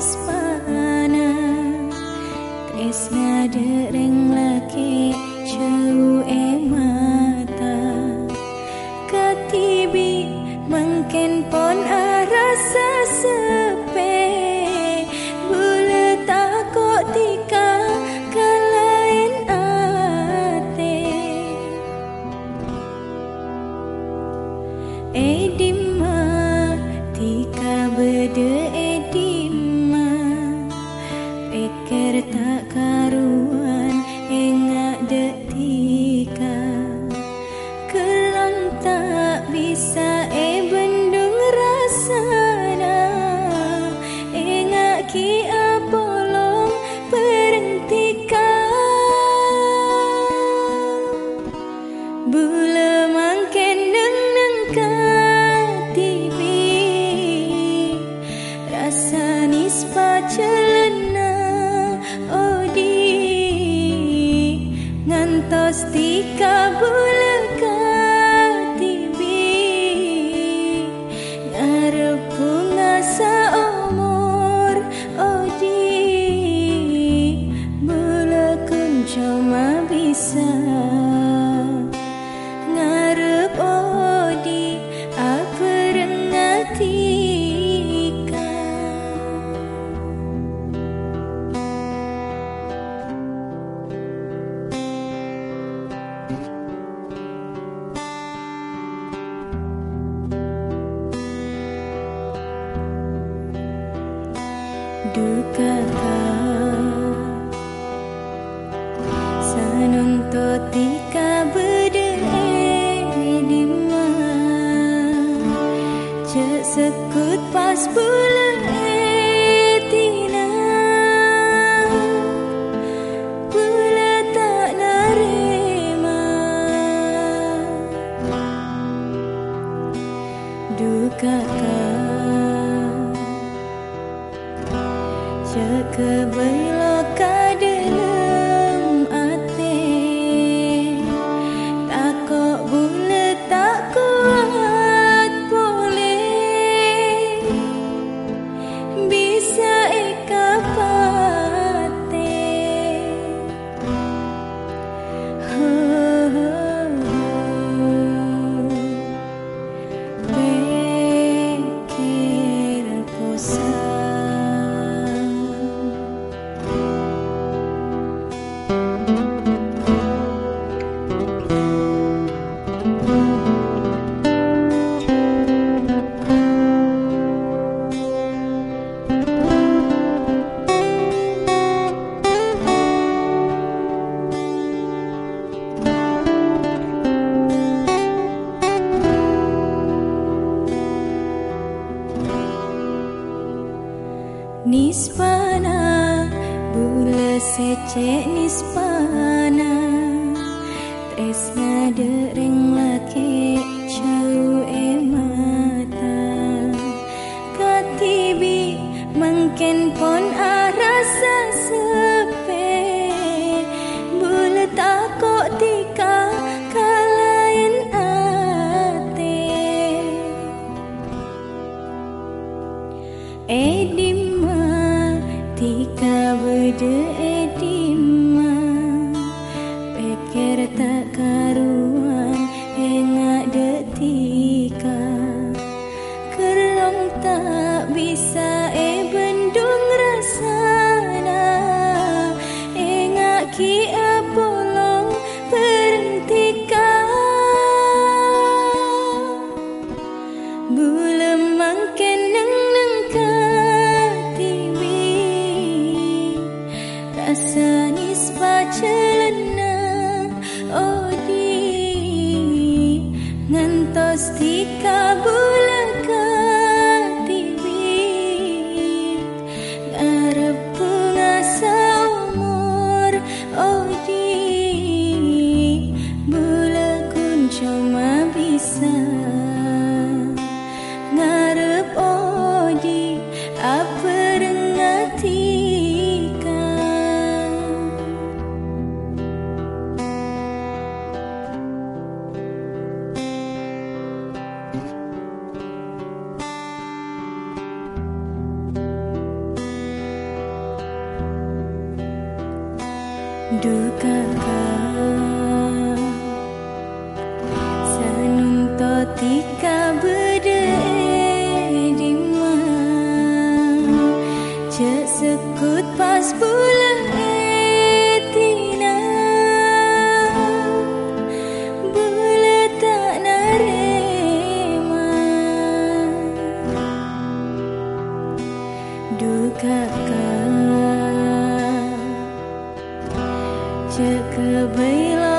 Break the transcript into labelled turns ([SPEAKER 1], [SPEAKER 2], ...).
[SPEAKER 1] secek nispana Tresna dereng laki Cau e mata. Katibi Mengken pon arasa sepe. Bula takut tika Kalain ate. Edim bede edima duka sanunto tika berdere di cek sekut pas bulan etina bula tak narima duka Cek கவலை Nispana Bula secek nispana. Tresna dereng laki sanis pacelena odi oh, ngantos dikabur duka sanum to tika bede dima cek pas bulan tak duka 这个悲来。